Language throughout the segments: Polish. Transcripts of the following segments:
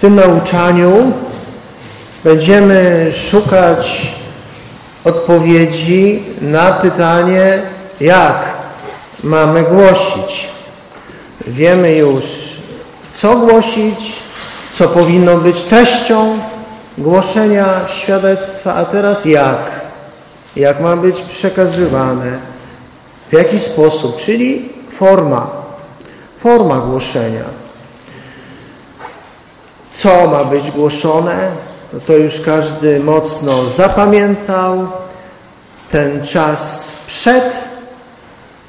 tym nauczaniu będziemy szukać odpowiedzi na pytanie, jak mamy głosić. Wiemy już, co głosić, co powinno być treścią głoszenia świadectwa, a teraz jak? Jak ma być przekazywane? W jaki sposób? Czyli forma, forma głoszenia. Co ma być głoszone? No to już każdy mocno zapamiętał. Ten czas przed,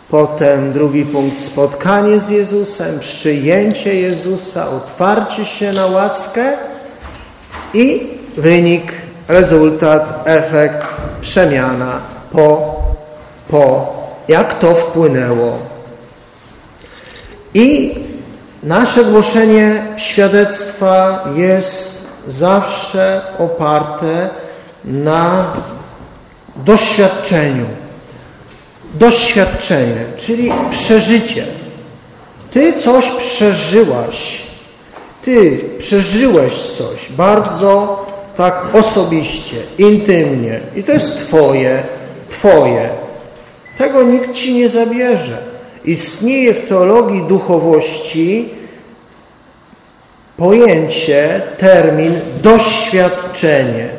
potem drugi punkt spotkanie z Jezusem, przyjęcie Jezusa, otwarcie się na łaskę i wynik, rezultat, efekt, przemiana po, po jak to wpłynęło. I nasze głoszenie świadectwa jest zawsze oparte na doświadczeniu. Doświadczenie, czyli przeżycie. Ty coś przeżyłaś. Ty przeżyłeś coś bardzo tak osobiście, intymnie. I to jest Twoje, Twoje. Tego nikt Ci nie zabierze. Istnieje w teologii duchowości pojęcie, termin doświadczenie.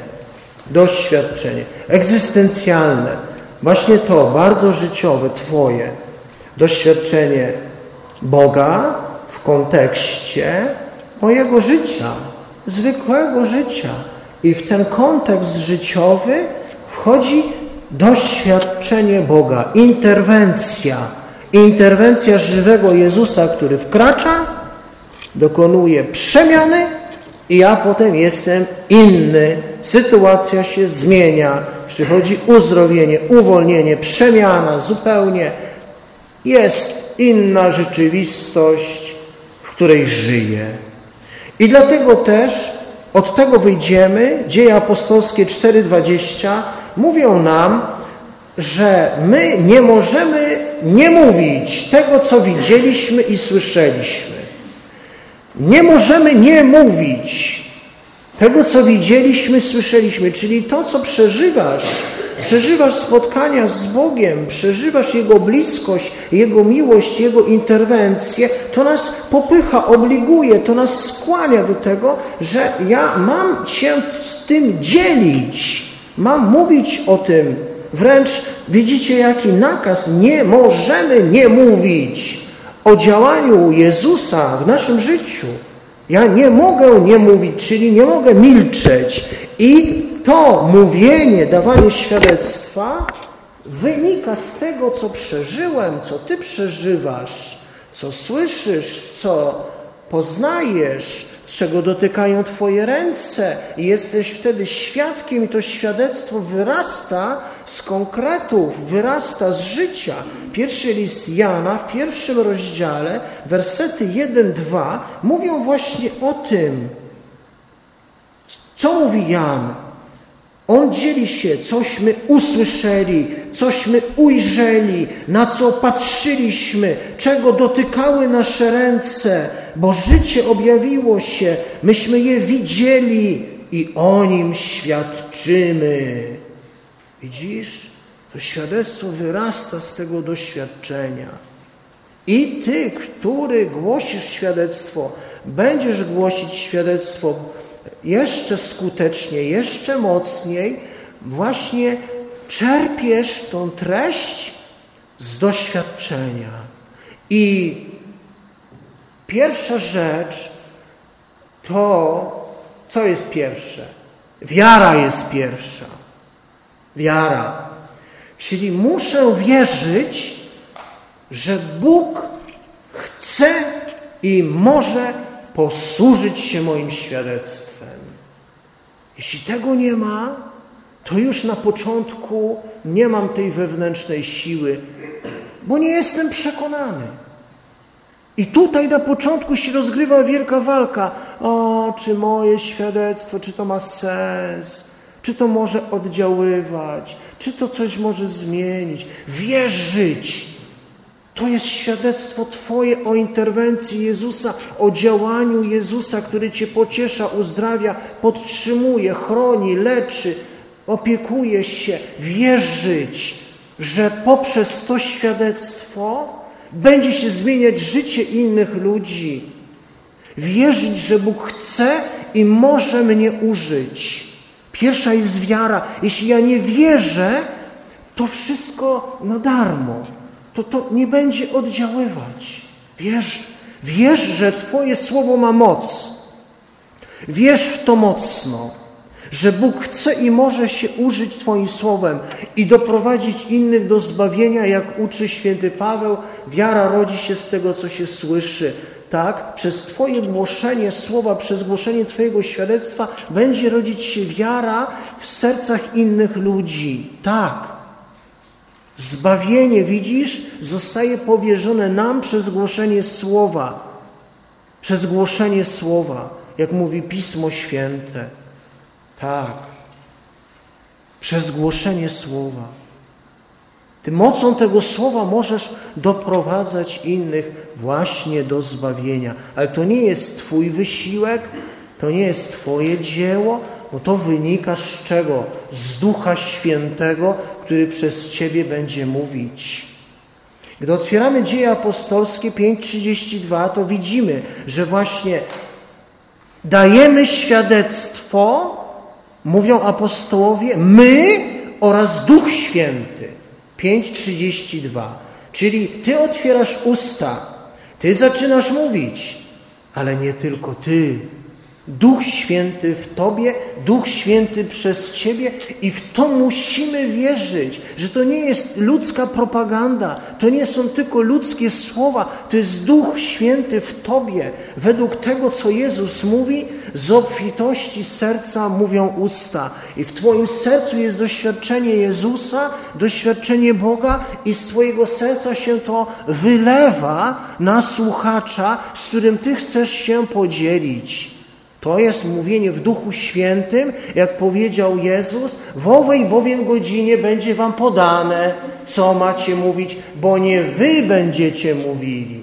Doświadczenie. Egzystencjalne. Właśnie to, bardzo życiowe, Twoje. Doświadczenie Boga w kontekście mojego życia, zwykłego życia. I w ten kontekst życiowy wchodzi doświadczenie Boga, interwencja, interwencja żywego Jezusa, który wkracza, dokonuje przemiany i ja potem jestem inny. Sytuacja się zmienia, przychodzi uzdrowienie, uwolnienie, przemiana zupełnie. Jest inna rzeczywistość, w której żyję. I dlatego też od tego wyjdziemy. Dzieje apostolskie 4:20 mówią nam, że my nie możemy nie mówić tego, co widzieliśmy i słyszeliśmy. Nie możemy nie mówić tego, co widzieliśmy, słyszeliśmy, czyli to, co przeżywasz. Przeżywasz spotkania z Bogiem, przeżywasz Jego bliskość, Jego miłość, Jego interwencję, to nas popycha, obliguje, to nas skłania do tego, że ja mam się z tym dzielić, mam mówić o tym. Wręcz widzicie, jaki nakaz, nie możemy nie mówić o działaniu Jezusa w naszym życiu. Ja nie mogę nie mówić, czyli nie mogę milczeć. I to mówienie, dawanie świadectwa wynika z tego, co przeżyłem, co Ty przeżywasz, co słyszysz, co poznajesz, czego dotykają Twoje ręce i jesteś wtedy świadkiem i to świadectwo wyrasta z konkretów, wyrasta z życia. Pierwszy list Jana w pierwszym rozdziale, wersety 1-2 mówią właśnie o tym. Co mówi Jan? On dzieli się, cośmy usłyszeli, cośmy ujrzeli, na co patrzyliśmy, czego dotykały nasze ręce, bo życie objawiło się, myśmy je widzieli i o nim świadczymy. Widzisz? To świadectwo wyrasta z tego doświadczenia. I ty, który głosisz świadectwo, będziesz głosić świadectwo jeszcze skuteczniej, jeszcze mocniej, właśnie czerpiesz tą treść z doświadczenia. I pierwsza rzecz to, co jest pierwsze? Wiara jest pierwsza. Wiara. Czyli muszę wierzyć, że Bóg chce i może posłużyć się moim świadectwem. Jeśli tego nie ma, to już na początku nie mam tej wewnętrznej siły, bo nie jestem przekonany. I tutaj na początku się rozgrywa wielka walka. O, czy moje świadectwo, czy to ma sens? Czy to może oddziaływać? Czy to coś może zmienić? Wierzyć. To jest świadectwo Twoje o interwencji Jezusa, o działaniu Jezusa, który Cię pociesza, uzdrawia, podtrzymuje, chroni, leczy, opiekuje się. Wierzyć, że poprzez to świadectwo będzie się zmieniać życie innych ludzi. Wierzyć, że Bóg chce i może mnie użyć. Pierwsza jest wiara. Jeśli ja nie wierzę, to wszystko na darmo. To to nie będzie oddziaływać. Wierz, wierz, że Twoje słowo ma moc. Wierz w to mocno, że Bóg chce i może się użyć Twoim słowem i doprowadzić innych do zbawienia, jak uczy święty Paweł. Wiara rodzi się z tego, co się słyszy tak, przez Twoje głoszenie słowa, przez głoszenie Twojego świadectwa będzie rodzić się wiara w sercach innych ludzi. Tak. Zbawienie, widzisz, zostaje powierzone nam przez głoszenie słowa. Przez głoszenie słowa, jak mówi Pismo Święte. Tak. Przez głoszenie słowa. Ty mocą tego słowa możesz doprowadzać innych właśnie do zbawienia. Ale to nie jest Twój wysiłek, to nie jest Twoje dzieło, bo to wynika z czego? Z Ducha Świętego, który przez Ciebie będzie mówić. Gdy otwieramy dzieje apostolskie 5:32, to widzimy, że właśnie dajemy świadectwo, mówią apostołowie, my oraz Duch Święty. 5:32. Czyli ty otwierasz usta, ty zaczynasz mówić, ale nie tylko ty. Duch Święty w Tobie, Duch Święty przez Ciebie i w to musimy wierzyć, że to nie jest ludzka propaganda, to nie są tylko ludzkie słowa, to jest Duch Święty w Tobie. Według tego, co Jezus mówi, z obfitości serca mówią usta. I w Twoim sercu jest doświadczenie Jezusa, doświadczenie Boga i z Twojego serca się to wylewa na słuchacza, z którym Ty chcesz się podzielić. To jest mówienie w Duchu Świętym, jak powiedział Jezus, w owej bowiem godzinie będzie wam podane, co macie mówić, bo nie wy będziecie mówili,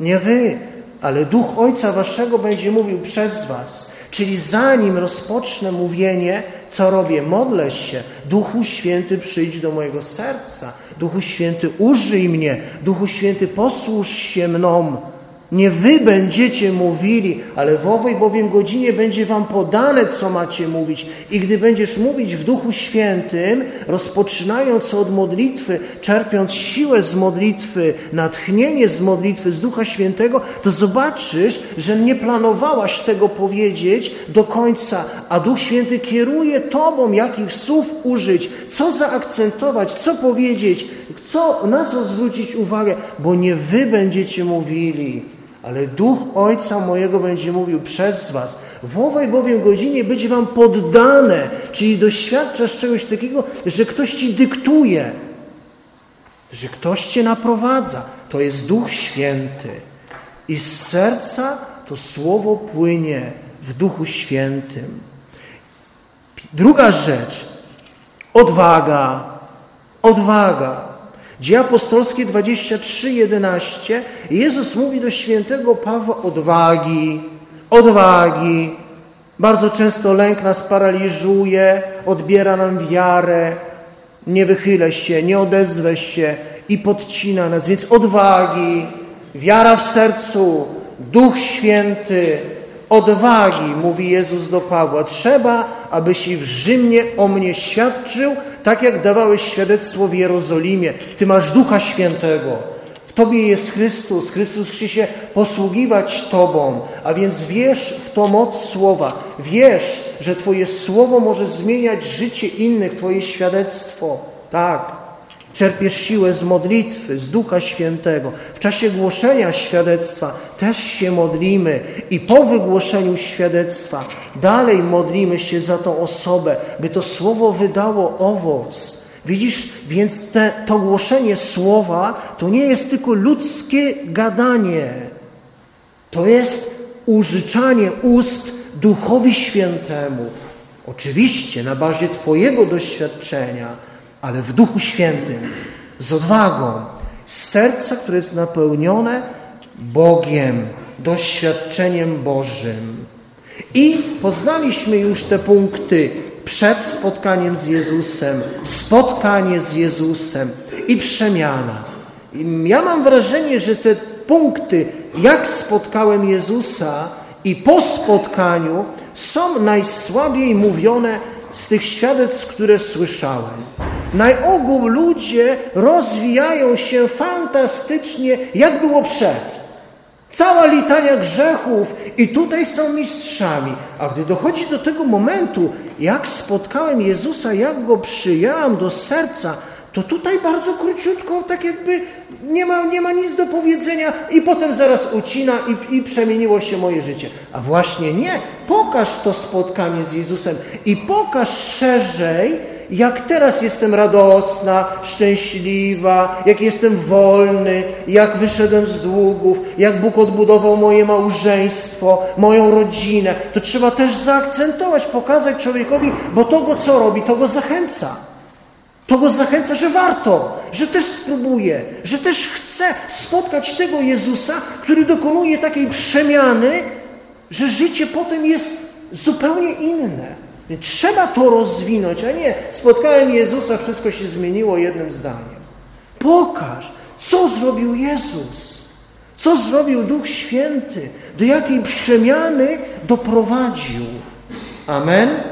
nie wy, ale Duch Ojca Waszego będzie mówił przez was. Czyli zanim rozpocznę mówienie, co robię? Modlę się. Duchu Święty, przyjdź do mojego serca. Duchu Święty, użyj mnie. Duchu Święty, posłuż się mną. Nie wy będziecie mówili, ale w owej bowiem godzinie będzie wam podane, co macie mówić. I gdy będziesz mówić w Duchu Świętym, rozpoczynając od modlitwy, czerpiąc siłę z modlitwy, natchnienie z modlitwy, z Ducha Świętego, to zobaczysz, że nie planowałaś tego powiedzieć do końca, a Duch Święty kieruje Tobą, jakich słów użyć, co zaakcentować, co powiedzieć, co, na co zwrócić uwagę, bo nie wy będziecie mówili, ale Duch Ojca mojego będzie mówił przez was. W owej bowiem godzinie będzie wam poddane, czyli doświadczasz czegoś takiego, że ktoś ci dyktuje, że ktoś cię naprowadza. To jest Duch Święty. I z serca to słowo płynie w Duchu Świętym. Druga rzecz. Odwaga. Odwaga. Dzieje apostolskie 23:11 Jezus mówi do świętego Pawła odwagi, odwagi. Bardzo często lęk nas paraliżuje, odbiera nam wiarę, nie wychylę się, nie odezwę się i podcina nas. Więc odwagi, wiara w sercu, Duch Święty, odwagi, mówi Jezus do Pawła. Trzeba, abyś i w Rzymie o mnie świadczył, tak jak dawałeś świadectwo w Jerozolimie. Ty masz Ducha Świętego. W Tobie jest Chrystus. Chrystus chce się posługiwać Tobą. A więc wierz w to moc Słowa. Wierz, że Twoje Słowo może zmieniać życie innych, Twoje świadectwo. Tak. Czerpiesz siłę z modlitwy, z Ducha Świętego. W czasie głoszenia świadectwa też się modlimy i po wygłoszeniu świadectwa dalej modlimy się za tą osobę, by to słowo wydało owoc. Widzisz, więc te, to głoszenie słowa to nie jest tylko ludzkie gadanie. To jest użyczanie ust Duchowi Świętemu. Oczywiście na bazie Twojego doświadczenia ale w Duchu Świętym, z odwagą, z serca, które jest napełnione Bogiem, doświadczeniem Bożym. I poznaliśmy już te punkty przed spotkaniem z Jezusem, spotkanie z Jezusem i przemiana. Ja mam wrażenie, że te punkty, jak spotkałem Jezusa i po spotkaniu, są najsłabiej mówione z tych świadectw, które słyszałem. Na ogół ludzie rozwijają się fantastycznie, jak było przed. Cała litania grzechów i tutaj są mistrzami. A gdy dochodzi do tego momentu, jak spotkałem Jezusa, jak Go przyjęłam do serca, to tutaj bardzo króciutko, tak jakby nie ma, nie ma nic do powiedzenia i potem zaraz ucina i, i przemieniło się moje życie. A właśnie nie. Pokaż to spotkanie z Jezusem i pokaż szerzej, jak teraz jestem radosna, szczęśliwa, jak jestem wolny, jak wyszedłem z długów, jak Bóg odbudował moje małżeństwo, moją rodzinę, to trzeba też zaakcentować, pokazać człowiekowi, bo to go co robi, to go zachęca. To go zachęca, że warto, że też spróbuje, że też chce spotkać tego Jezusa, który dokonuje takiej przemiany, że życie potem jest zupełnie inne. Trzeba to rozwinąć, a nie spotkałem Jezusa, wszystko się zmieniło jednym zdaniem. Pokaż, co zrobił Jezus, co zrobił Duch Święty, do jakiej przemiany doprowadził. Amen.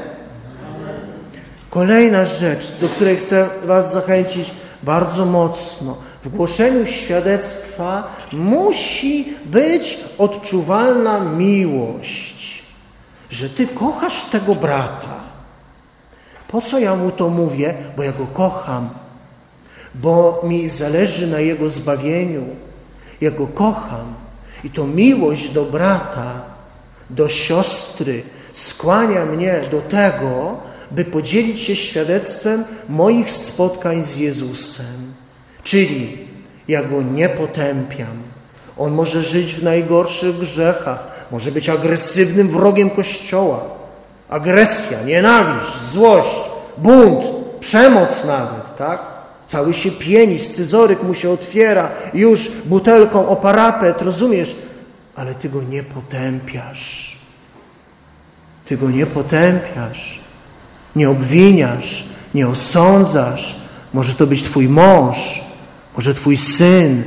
Kolejna rzecz, do której chcę Was zachęcić bardzo mocno. W głoszeniu świadectwa musi być odczuwalna miłość, że Ty kochasz tego brata. Po co ja mu to mówię? Bo ja go kocham, bo mi zależy na jego zbawieniu. Ja go kocham. I to miłość do brata, do siostry skłania mnie do tego, by podzielić się świadectwem moich spotkań z Jezusem. Czyli ja go nie potępiam. On może żyć w najgorszych grzechach, może być agresywnym wrogiem Kościoła. Agresja, nienawiść, złość, bunt, przemoc nawet, tak? Cały się pieni, scyzoryk mu się otwiera, już butelką o parapet, rozumiesz? Ale ty go nie potępiasz. Ty go nie potępiasz. Nie obwiniasz, nie osądzasz. Może to być Twój mąż, może Twój syn,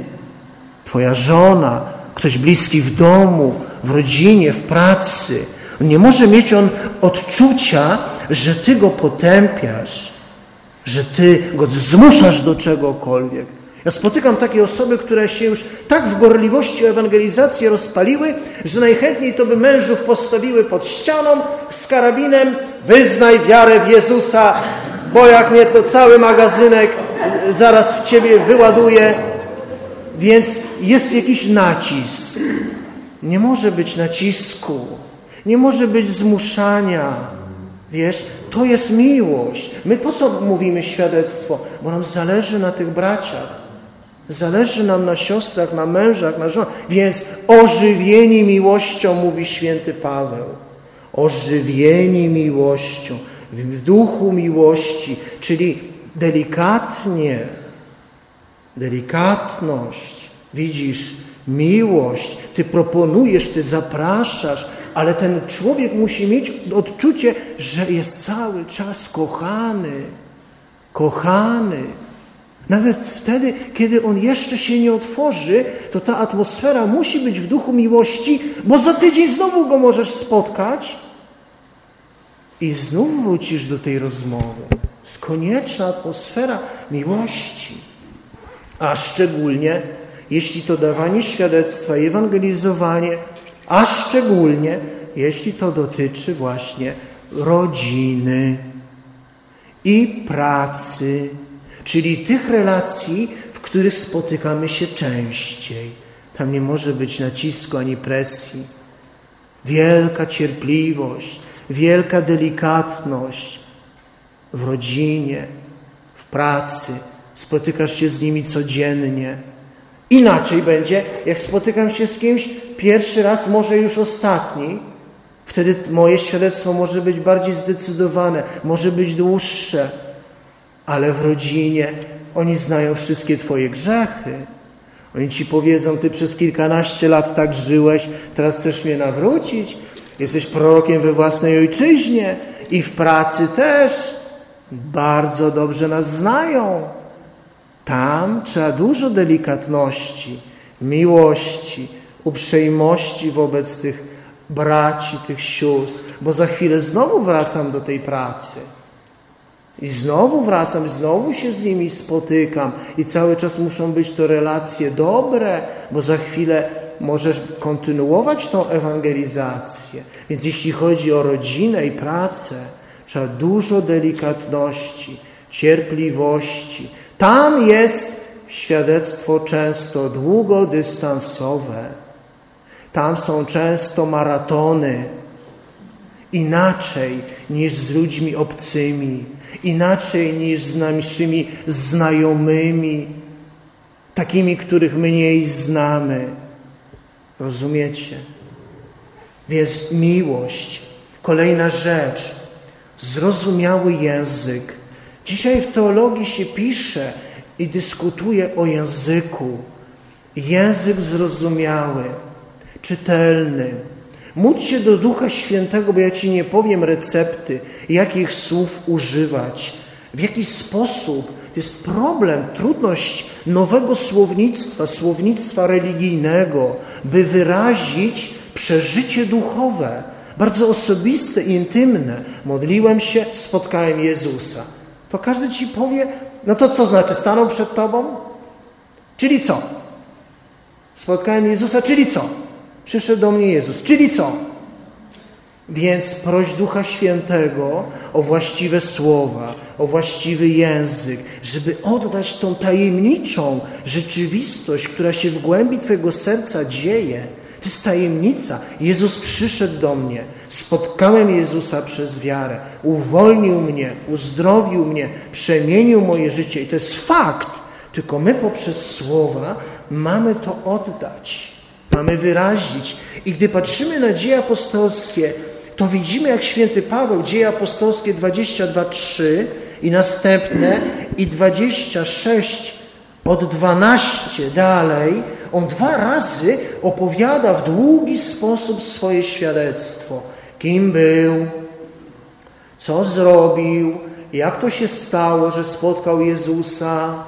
Twoja żona, ktoś bliski w domu, w rodzinie, w pracy. Nie może mieć on odczucia, że Ty go potępiasz, że Ty go zmuszasz do czegokolwiek. Ja spotykam takie osoby, które się już tak w gorliwości o ewangelizację rozpaliły, że najchętniej to by mężów postawiły pod ścianą z karabinem wyznaj wiarę w Jezusa, bo jak mnie to cały magazynek zaraz w Ciebie wyładuje. Więc jest jakiś nacisk. Nie może być nacisku. Nie może być zmuszania. Wiesz, to jest miłość. My po co mówimy świadectwo? Bo nam zależy na tych braciach. Zależy nam na siostrach, na mężach, na żonach. Więc ożywieni miłością, mówi święty Paweł. Ożywieni miłością, w duchu miłości, czyli delikatnie, delikatność. Widzisz, miłość, ty proponujesz, ty zapraszasz, ale ten człowiek musi mieć odczucie, że jest cały czas kochany. Kochany. Nawet wtedy, kiedy on jeszcze się nie otworzy, to ta atmosfera musi być w duchu miłości, bo za tydzień znowu go możesz spotkać i znów wrócisz do tej rozmowy. Konieczna atmosfera miłości. A szczególnie, jeśli to dawanie świadectwa ewangelizowanie, a szczególnie, jeśli to dotyczy właśnie rodziny i pracy czyli tych relacji, w których spotykamy się częściej. Tam nie może być nacisku ani presji. Wielka cierpliwość, wielka delikatność w rodzinie, w pracy. Spotykasz się z nimi codziennie. Inaczej będzie, jak spotykam się z kimś pierwszy raz, może już ostatni. Wtedy moje świadectwo może być bardziej zdecydowane, może być dłuższe ale w rodzinie oni znają wszystkie Twoje grzechy. Oni ci powiedzą, ty przez kilkanaście lat tak żyłeś, teraz chcesz mnie nawrócić? Jesteś prorokiem we własnej ojczyźnie i w pracy też. Bardzo dobrze nas znają. Tam trzeba dużo delikatności, miłości, uprzejmości wobec tych braci, tych sióstr, bo za chwilę znowu wracam do tej pracy. I znowu wracam, znowu się z nimi spotykam i cały czas muszą być to relacje dobre, bo za chwilę możesz kontynuować tą ewangelizację. Więc jeśli chodzi o rodzinę i pracę, trzeba dużo delikatności, cierpliwości. Tam jest świadectwo często długodystansowe. Tam są często maratony. Inaczej niż z ludźmi obcymi, inaczej niż z naszymi znajomymi, takimi, których mniej znamy. Rozumiecie? Więc miłość. Kolejna rzecz. Zrozumiały język. Dzisiaj w teologii się pisze i dyskutuje o języku. Język zrozumiały, czytelny. Módl się do Ducha Świętego, bo ja Ci nie powiem recepty, jakich słów używać, w jaki sposób. To jest problem, trudność nowego słownictwa, słownictwa religijnego, by wyrazić przeżycie duchowe, bardzo osobiste intymne. Modliłem się, spotkałem Jezusa. To każdy ci powie, no to co znaczy, stanął przed tobą? Czyli co? Spotkałem Jezusa, czyli co? Przyszedł do mnie Jezus, czyli co? Więc proś Ducha Świętego o właściwe słowa, o właściwy język, żeby oddać tą tajemniczą rzeczywistość, która się w głębi Twojego serca dzieje. To jest tajemnica. Jezus przyszedł do mnie, spotkałem Jezusa przez wiarę, uwolnił mnie, uzdrowił mnie, przemienił moje życie. I to jest fakt, tylko my poprzez słowa mamy to oddać, mamy wyrazić. I gdy patrzymy na dzieje apostolskie, to widzimy, jak święty Paweł, dzieje apostolskie 22:3 i następne i 26 od 12 dalej, on dwa razy opowiada w długi sposób swoje świadectwo. Kim był, co zrobił, jak to się stało, że spotkał Jezusa,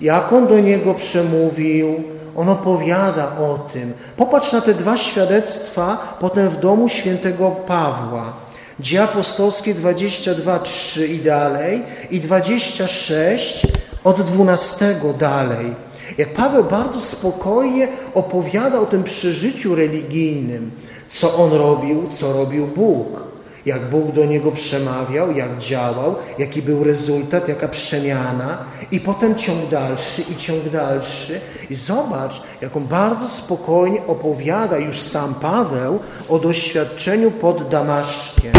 jak on do niego przemówił. On opowiada o tym. Popatrz na te dwa świadectwa potem w domu świętego Pawła. Dzieje apostolskie 22, 3 i dalej i 26 od 12 dalej. Jak Paweł bardzo spokojnie opowiada o tym przeżyciu religijnym, co on robił, co robił Bóg, jak Bóg do niego przemawiał, jak działał, jaki był rezultat, jaka przemiana, i potem ciąg dalszy i ciąg dalszy. I zobacz, jak on bardzo spokojnie opowiada już sam Paweł o doświadczeniu pod Damaszkiem.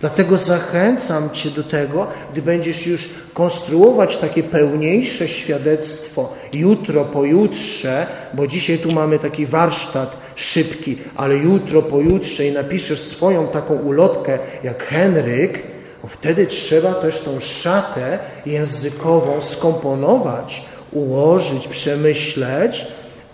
Dlatego zachęcam Cię do tego, gdy będziesz już konstruować takie pełniejsze świadectwo jutro, pojutrze, bo dzisiaj tu mamy taki warsztat szybki, ale jutro, pojutrze i napiszesz swoją taką ulotkę jak Henryk, wtedy trzeba też tą szatę językową skomponować, ułożyć, przemyśleć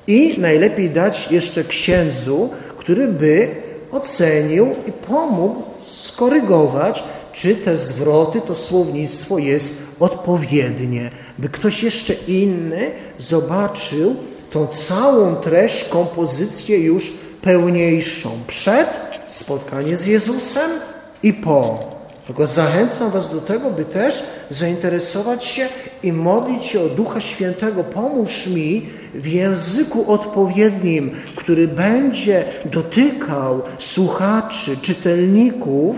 i najlepiej dać jeszcze księdzu, który by ocenił i pomógł skorygować, czy te zwroty, to słownictwo jest odpowiednie, by ktoś jeszcze inny zobaczył tą całą treść, kompozycję już pełniejszą. Przed spotkanie z Jezusem i po. Tylko zachęcam Was do tego, by też zainteresować się i modlić się o Ducha Świętego. Pomóż mi w języku odpowiednim, który będzie dotykał słuchaczy, czytelników,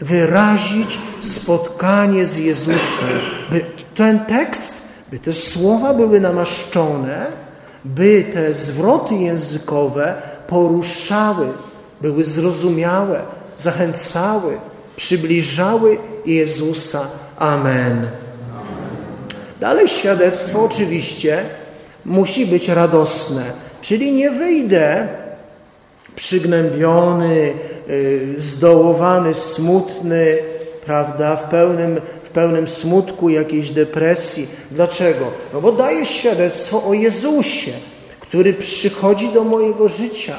wyrazić spotkanie z Jezusem. By ten tekst, by te słowa były namaszczone, by te zwroty językowe poruszały, były zrozumiałe, zachęcały, przybliżały Jezusa. Amen. Dalej świadectwo oczywiście musi być radosne, czyli nie wyjdę przygnębiony, y, zdołowany, smutny, prawda, w, pełnym, pełnym smutku, jakiejś depresji. Dlaczego? No bo daję świadectwo o Jezusie, który przychodzi do mojego życia,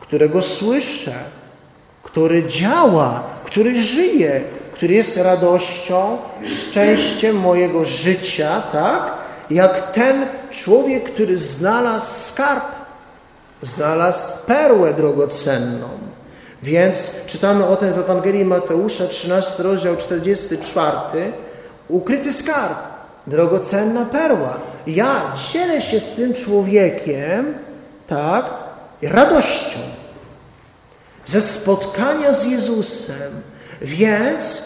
którego słyszę, który działa, który żyje, który jest radością, szczęściem mojego życia, tak? Jak ten człowiek, który znalazł skarb, znalazł perłę drogocenną. Więc czytamy o tym w Ewangelii Mateusza, 13 rozdział 44. Ukryty skarb, drogocenna perła. Ja dzielę się z tym człowiekiem, tak, radością ze spotkania z Jezusem. Więc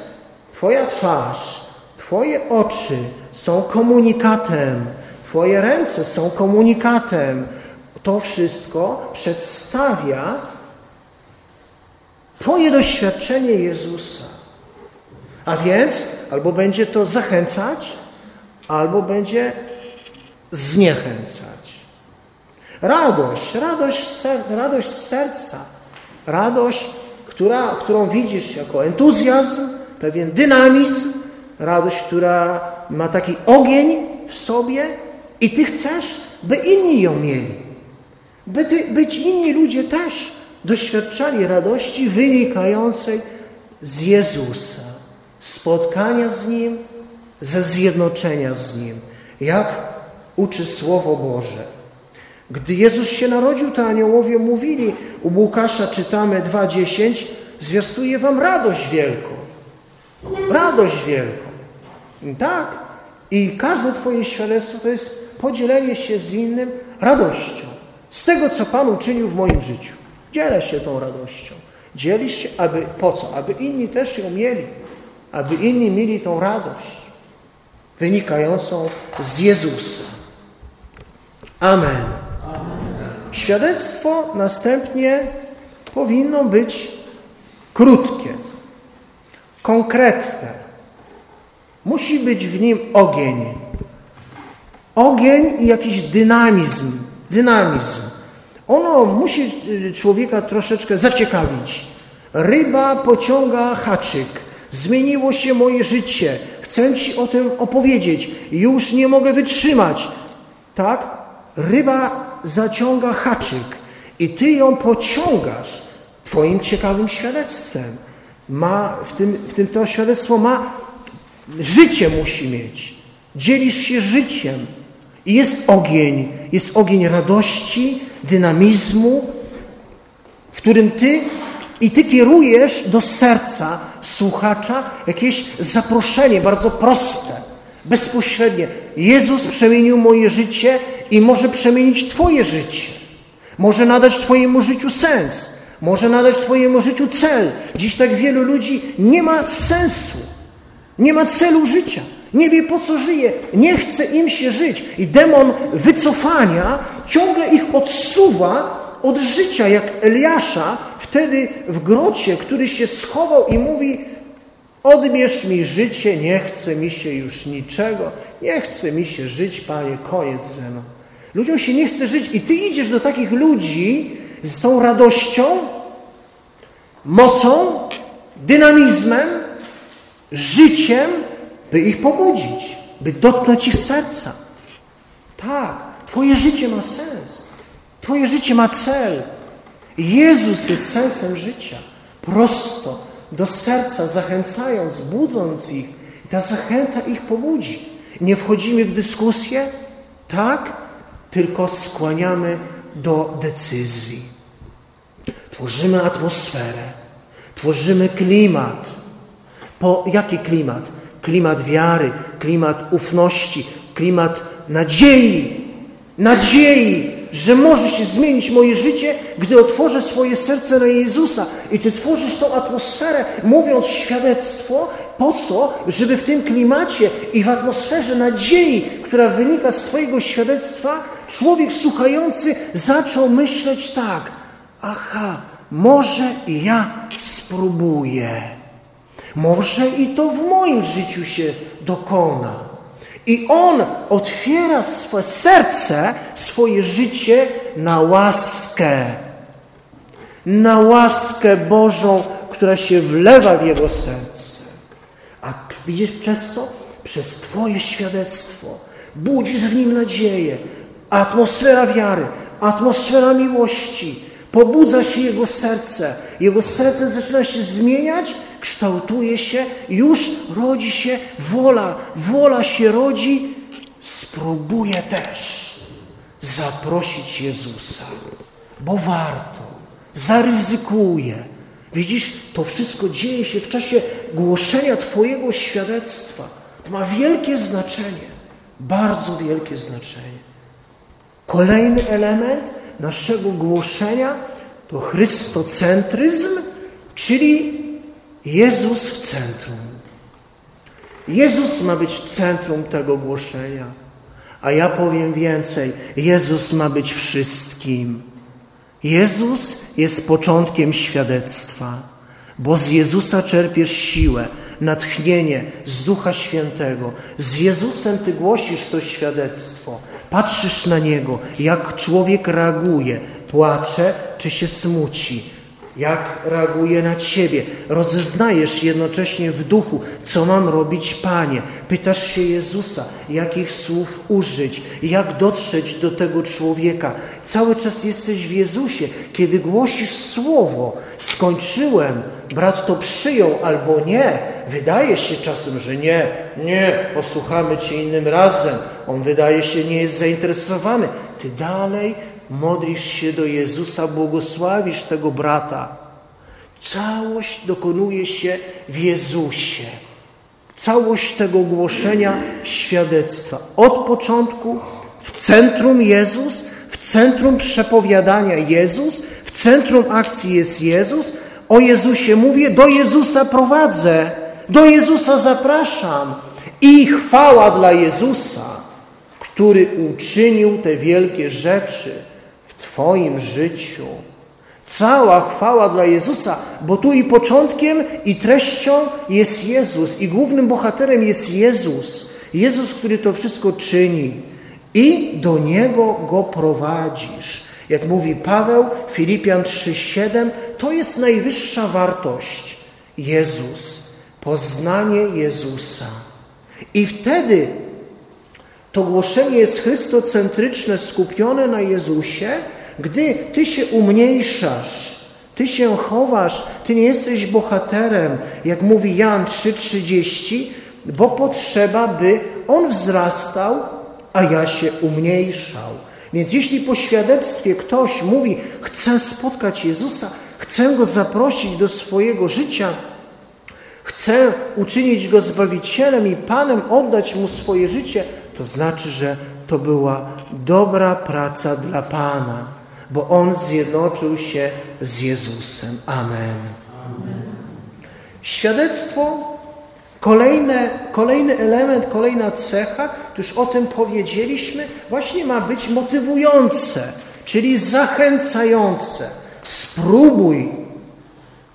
Twoja twarz, Twoje oczy są komunikatem, Twoje ręce są komunikatem. To wszystko przedstawia Twoje doświadczenie Jezusa. A więc albo będzie to zachęcać, albo będzie zniechęcać. Radość, radość, serca, radość z serca, radość, która, którą widzisz jako entuzjazm, pewien dynamizm, radość, która ma taki ogień w sobie i Ty chcesz, by inni ją mieli. By ty, być inni ludzie też doświadczali radości wynikającej z Jezusa, spotkania z Nim, ze zjednoczenia z Nim, jak uczy Słowo Boże. Gdy Jezus się narodził, to aniołowie mówili, u Łukasza czytamy 2,10, zwiastuje wam radość wielką. Radość wielką. I tak. I każde Twoje świadectwo to jest podzielenie się z innym radością. Z tego, co Pan uczynił w moim życiu. Dzielę się tą radością. Dzielisz się, aby po co? Aby inni też ją mieli. Aby inni mieli tą radość wynikającą z Jezusa. Amen. Świadectwo następnie powinno być krótkie, konkretne. Musi być w nim ogień. Ogień i jakiś dynamizm. Dynamizm. Ono musi człowieka troszeczkę zaciekawić. Ryba pociąga haczyk. Zmieniło się moje życie. Chcę Ci o tym opowiedzieć. Już nie mogę wytrzymać. Tak? Ryba zaciąga haczyk i Ty ją pociągasz Twoim ciekawym świadectwem. Ma, w, tym, w tym to świadectwo ma, życie musi mieć. Dzielisz się życiem. I jest ogień, jest ogień radości, dynamizmu, w którym Ty i Ty kierujesz do serca słuchacza jakieś zaproszenie bardzo proste, bezpośrednie. Jezus przemienił moje życie i może przemienić Twoje życie. Może nadać Twojemu życiu sens. Może nadać Twojemu życiu cel. Dziś tak wielu ludzi nie ma sensu. Nie ma celu życia. Nie wie po co żyje. Nie chce im się żyć. I demon wycofania ciągle ich odsuwa od życia, jak Eliasza wtedy w grocie, który się schował i mówi odbierz mi życie, nie chce mi się już niczego, nie chce mi się żyć, Panie, koniec ze mną. Ludziom się nie chce żyć i Ty idziesz do takich ludzi z tą radością, mocą, dynamizmem, życiem, by ich pobudzić, by dotknąć ich serca. Tak, Twoje życie ma sens. Twoje życie ma cel. Jezus jest sensem życia. Prosto, do serca, zachęcając, budząc ich. I ta zachęta ich pobudzi. Nie wchodzimy w dyskusję, tak, tylko skłaniamy do decyzji. Tworzymy atmosferę, tworzymy klimat. Po jaki klimat? Klimat wiary, klimat ufności, klimat nadziei. Nadziei, że może się zmienić moje życie, gdy otworzę swoje serce na Jezusa. I Ty tworzysz tą atmosferę, mówiąc świadectwo, po co? Żeby w tym klimacie i w atmosferze nadziei, która wynika z Twojego świadectwa, człowiek słuchający zaczął myśleć tak, aha, może i ja spróbuję. Może i to w moim życiu się dokona. I on otwiera swoje serce, swoje życie na łaskę. Na łaskę Bożą, która się wlewa w jego serce. A Widzisz przez co? Przez Twoje świadectwo. Budzisz w nim nadzieję. Atmosfera wiary, atmosfera miłości. Pobudza się jego serce. Jego serce zaczyna się zmieniać, kształtuje się, już rodzi się wola. Wola się rodzi. Spróbuję też zaprosić Jezusa, bo warto. Zaryzykuję. Widzisz, to wszystko dzieje się w czasie głoszenia Twojego świadectwa. To ma wielkie znaczenie, bardzo wielkie znaczenie. Kolejny element naszego głoszenia to chrystocentryzm, czyli Jezus w centrum. Jezus ma być w centrum tego głoszenia. A ja powiem więcej, Jezus ma być wszystkim. Jezus jest początkiem świadectwa, bo z Jezusa czerpiesz siłę, natchnienie z Ducha Świętego. Z Jezusem Ty głosisz to świadectwo. Patrzysz na Niego, jak człowiek reaguje, płacze czy się smuci, jak reaguje na Ciebie. Rozeznajesz jednocześnie w duchu, co mam robić, Panie. Pytasz się Jezusa, jakich słów użyć, jak dotrzeć do tego człowieka. Cały czas jesteś w Jezusie. Kiedy głosisz słowo, skończyłem, brat to przyjął albo nie. Wydaje się czasem, że nie, nie, posłuchamy Cię innym razem. On wydaje się nie jest zainteresowany. Ty dalej modlisz się do Jezusa, błogosławisz tego brata. Całość dokonuje się w Jezusie. Całość tego głoszenia świadectwa. Od początku w centrum Jezus, w centrum przepowiadania Jezus, w centrum akcji jest Jezus. O Jezusie mówię, do Jezusa prowadzę, do Jezusa zapraszam. I chwała dla Jezusa, który uczynił te wielkie rzeczy Twoim życiu. Cała chwała dla Jezusa, bo tu i początkiem, i treścią jest Jezus, i głównym bohaterem jest Jezus. Jezus, który to wszystko czyni. I do Niego go prowadzisz. Jak mówi Paweł, Filipian 3,7, to jest najwyższa wartość. Jezus, poznanie Jezusa. I wtedy to głoszenie jest chrystocentryczne, skupione na Jezusie, gdy Ty się umniejszasz, Ty się chowasz, Ty nie jesteś bohaterem, jak mówi Jan 3,30, bo potrzeba, by On wzrastał, a ja się umniejszał. Więc jeśli po świadectwie ktoś mówi, chcę spotkać Jezusa, chcę Go zaprosić do swojego życia, chcę uczynić Go Zbawicielem i Panem, oddać Mu swoje życie, to znaczy, że to była dobra praca dla Pana bo on zjednoczył się z Jezusem. Amen. Amen. Świadectwo, kolejne, kolejny element, kolejna cecha, już o tym powiedzieliśmy, właśnie ma być motywujące, czyli zachęcające. Spróbuj,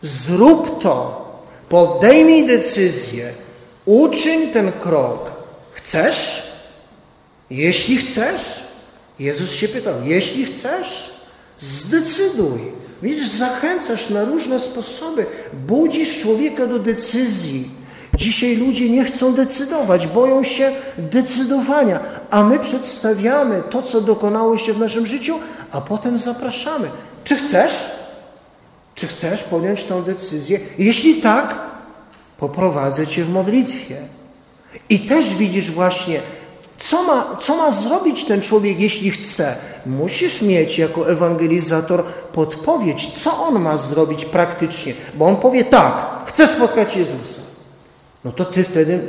zrób to, podejmij decyzję, uczyń ten krok. Chcesz? Jeśli chcesz, Jezus się pytał, jeśli chcesz, Zdecyduj. Widzisz, zachęcasz na różne sposoby, budzisz człowieka do decyzji. Dzisiaj ludzie nie chcą decydować, boją się decydowania, a my przedstawiamy to, co dokonało się w naszym życiu, a potem zapraszamy. Czy chcesz? Czy chcesz podjąć tę decyzję? Jeśli tak, poprowadzę Cię w modlitwie. I też widzisz właśnie co ma, co ma zrobić ten człowiek, jeśli chce? Musisz mieć jako ewangelizator podpowiedź, co on ma zrobić praktycznie. Bo on powie tak, chcę spotkać Jezusa. No to ty wtedy,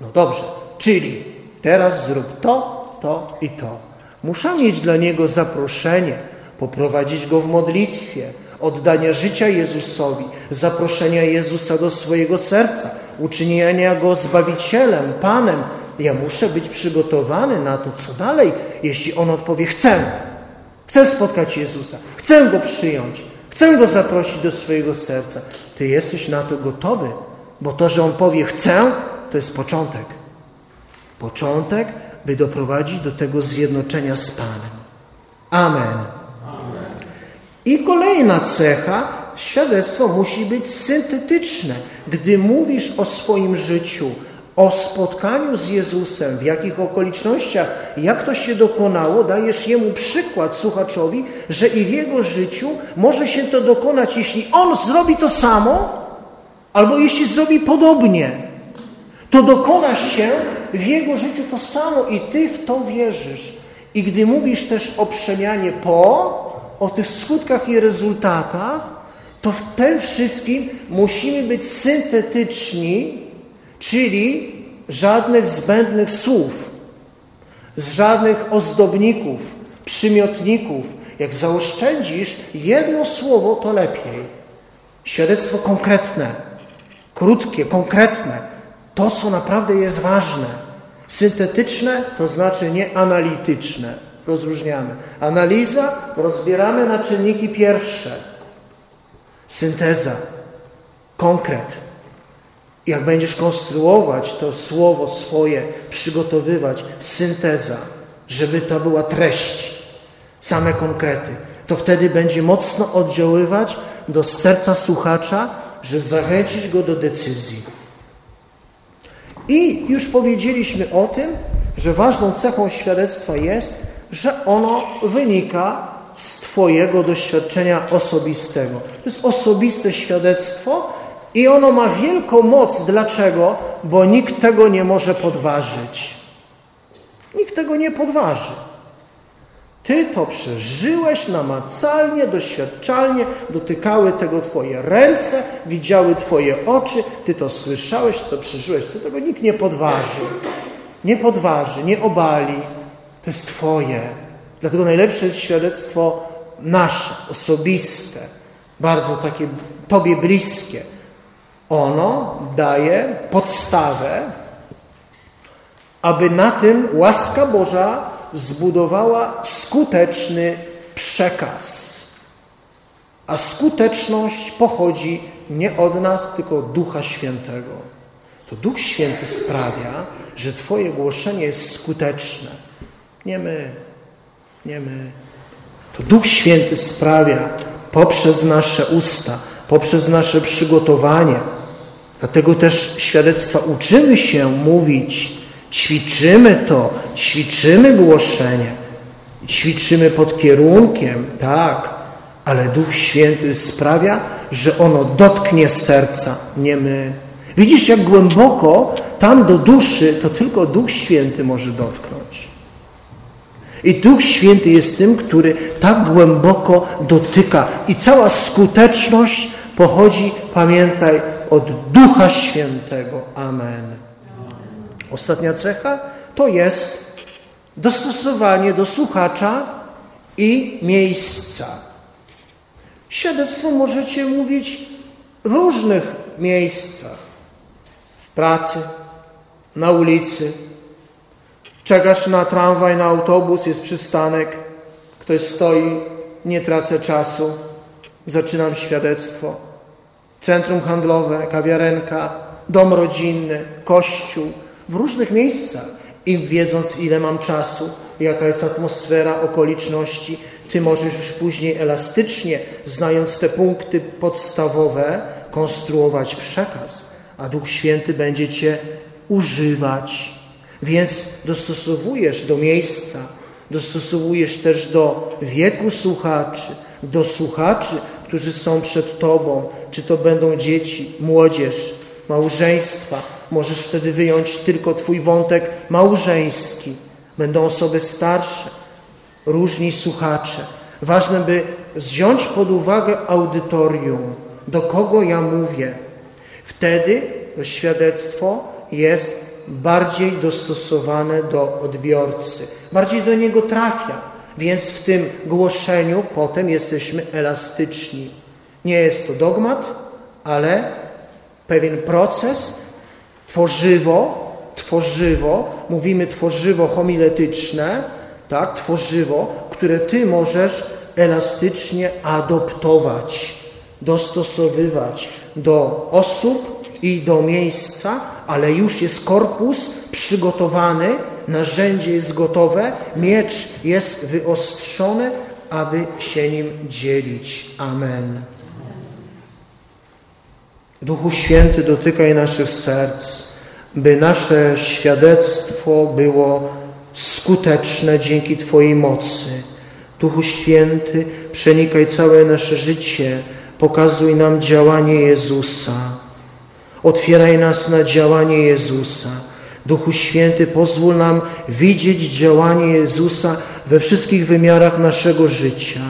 no dobrze, czyli teraz zrób to, to i to. Muszę mieć dla niego zaproszenie, poprowadzić go w modlitwie, oddania życia Jezusowi, zaproszenia Jezusa do swojego serca, uczynienia go Zbawicielem, Panem, ja muszę być przygotowany na to, co dalej, jeśli on odpowie: Chcę, chcę spotkać Jezusa, chcę go przyjąć, chcę go zaprosić do swojego serca. Ty jesteś na to gotowy, bo to, że on powie: Chcę, to jest początek. Początek, by doprowadzić do tego zjednoczenia z Panem. Amen. I kolejna cecha, świadectwo musi być syntetyczne. Gdy mówisz o swoim życiu, o spotkaniu z Jezusem, w jakich okolicznościach, jak to się dokonało, dajesz jemu przykład słuchaczowi, że i w jego życiu może się to dokonać, jeśli on zrobi to samo, albo jeśli zrobi podobnie. To dokona się w jego życiu to samo i ty w to wierzysz. I gdy mówisz też o przemianie po, o tych skutkach i rezultatach, to w tym wszystkim musimy być syntetyczni, czyli żadnych zbędnych słów, żadnych ozdobników, przymiotników. Jak zaoszczędzisz jedno słowo, to lepiej. Świadectwo konkretne, krótkie, konkretne, to co naprawdę jest ważne. Syntetyczne to znaczy nieanalityczne. Rozróżniamy. Analiza rozbieramy na czynniki pierwsze. Synteza, konkret. Jak będziesz konstruować to słowo swoje, przygotowywać, synteza, żeby to była treść, same konkrety, to wtedy będzie mocno oddziaływać do serca słuchacza, że zachęcić go do decyzji. I już powiedzieliśmy o tym, że ważną cechą świadectwa jest, że ono wynika z Twojego doświadczenia osobistego. To jest osobiste świadectwo i ono ma wielką moc. Dlaczego? Bo nikt tego nie może podważyć. Nikt tego nie podważy. Ty to przeżyłeś namacalnie, doświadczalnie, dotykały tego Twoje ręce, widziały Twoje oczy, Ty to słyszałeś, to przeżyłeś, co tego nikt nie podważy. Nie podważy, nie obali. To jest Twoje. Dlatego najlepsze jest świadectwo nasze, osobiste, bardzo takie Tobie bliskie. Ono daje podstawę, aby na tym łaska Boża zbudowała skuteczny przekaz. A skuteczność pochodzi nie od nas, tylko od Ducha Świętego. To Duch Święty sprawia, że Twoje głoszenie jest skuteczne. Nie my, nie my. To Duch Święty sprawia poprzez nasze usta, poprzez nasze przygotowanie. Dlatego też świadectwa uczymy się mówić Ćwiczymy to, ćwiczymy głoszenie, ćwiczymy pod kierunkiem, tak, ale Duch Święty sprawia, że ono dotknie serca, nie my. Widzisz, jak głęboko tam do duszy to tylko Duch Święty może dotknąć. I Duch Święty jest tym, który tak głęboko dotyka. I cała skuteczność pochodzi, pamiętaj, od Ducha Świętego. Amen. Ostatnia cecha to jest dostosowanie do słuchacza i miejsca. Świadectwo możecie mówić w różnych miejscach. W pracy, na ulicy. Czekasz na tramwaj, na autobus, jest przystanek. Ktoś stoi, nie tracę czasu. Zaczynam świadectwo. Centrum handlowe, kawiarenka, dom rodzinny, kościół, w różnych miejscach. I wiedząc, ile mam czasu, jaka jest atmosfera, okoliczności, ty możesz już później elastycznie, znając te punkty podstawowe, konstruować przekaz, a Duch Święty będzie cię używać. Więc dostosowujesz do miejsca, dostosowujesz też do wieku słuchaczy, do słuchaczy, którzy są przed Tobą, czy to będą dzieci, młodzież, małżeństwa, Możesz wtedy wyjąć tylko Twój wątek małżeński. Będą osoby starsze, różni słuchacze. Ważne, by wziąć pod uwagę audytorium, do kogo ja mówię. Wtedy świadectwo jest bardziej dostosowane do odbiorcy, bardziej do niego trafia. Więc w tym głoszeniu potem jesteśmy elastyczni. Nie jest to dogmat, ale pewien proces, Tworzywo, tworzywo, mówimy tworzywo homiletyczne, tak, tworzywo, które Ty możesz elastycznie adoptować, dostosowywać do osób i do miejsca, ale już jest korpus przygotowany, narzędzie jest gotowe, miecz jest wyostrzony, aby się nim dzielić. Amen. Duchu Święty, dotykaj naszych serc, by nasze świadectwo było skuteczne dzięki Twojej mocy. Duchu Święty, przenikaj całe nasze życie, pokazuj nam działanie Jezusa. Otwieraj nas na działanie Jezusa. Duchu Święty, pozwól nam widzieć działanie Jezusa we wszystkich wymiarach naszego życia.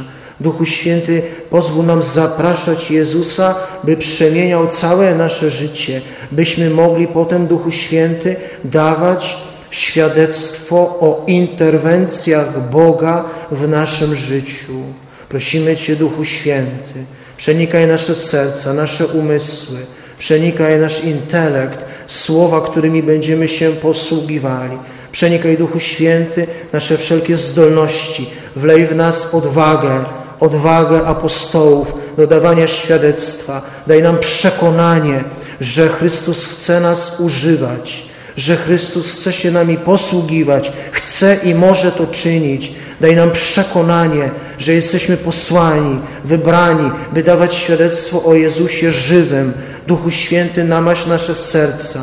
Duchu Święty, pozwól nam zapraszać Jezusa, by przemieniał całe nasze życie, byśmy mogli potem, Duchu Święty, dawać świadectwo o interwencjach Boga w naszym życiu. Prosimy Cię, Duchu Święty, przenikaj nasze serca, nasze umysły, przenikaj nasz intelekt, słowa, którymi będziemy się posługiwali. Przenikaj, Duchu Święty, nasze wszelkie zdolności, wlej w nas odwagę, odwagę apostołów do dawania świadectwa. Daj nam przekonanie, że Chrystus chce nas używać, że Chrystus chce się nami posługiwać, chce i może to czynić. Daj nam przekonanie, że jesteśmy posłani, wybrani, by dawać świadectwo o Jezusie żywym. Duchu Święty, namaś nasze serca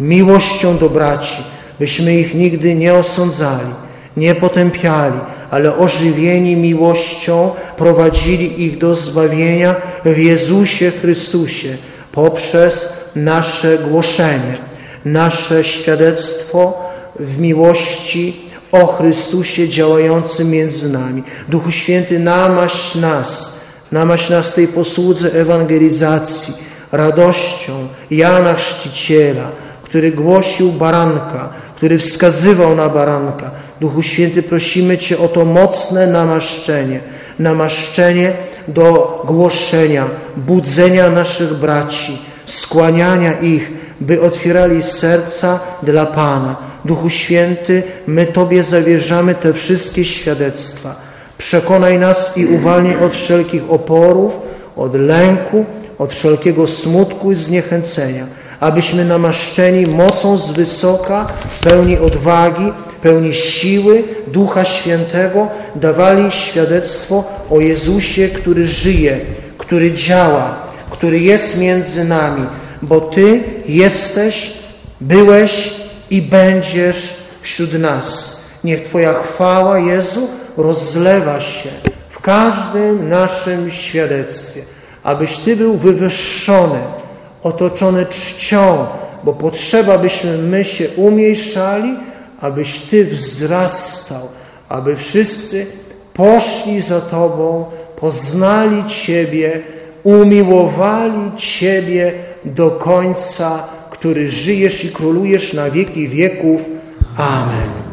miłością do braci, byśmy ich nigdy nie osądzali, nie potępiali, ale ożywieni miłością prowadzili ich do zbawienia w Jezusie Chrystusie poprzez nasze głoszenie, nasze świadectwo w miłości o Chrystusie działającym między nami. Duchu Święty, namaś nas, namaś nas tej posłudze ewangelizacji, radością Jana Chrzciciela, który głosił baranka, który wskazywał na baranka. Duchu Święty, prosimy Cię o to mocne namaszczenie, namaszczenie do głoszenia, budzenia naszych braci, skłaniania ich, by otwierali serca dla Pana. Duchu Święty, my Tobie zawierzamy te wszystkie świadectwa. Przekonaj nas i uwalnij od wszelkich oporów, od lęku, od wszelkiego smutku i zniechęcenia, abyśmy namaszczeni mocą z wysoka, pełni odwagi, pełni siły Ducha Świętego, dawali świadectwo o Jezusie, który żyje, który działa, który jest między nami, bo Ty jesteś, byłeś i będziesz wśród nas. Niech Twoja chwała, Jezu, rozlewa się w każdym naszym świadectwie, abyś Ty był wywyższony, otoczony czcią, bo potrzeba, byśmy my się umniejszali, abyś Ty wzrastał, aby wszyscy poszli za Tobą, poznali Ciebie, umiłowali Ciebie do końca, który żyjesz i królujesz na wieki wieków. Amen.